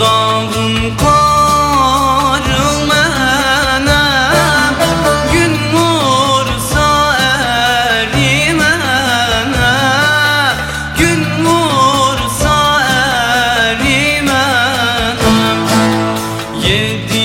dağın karıl mene Gün vursa erimene Gün vursa erimene. Yedi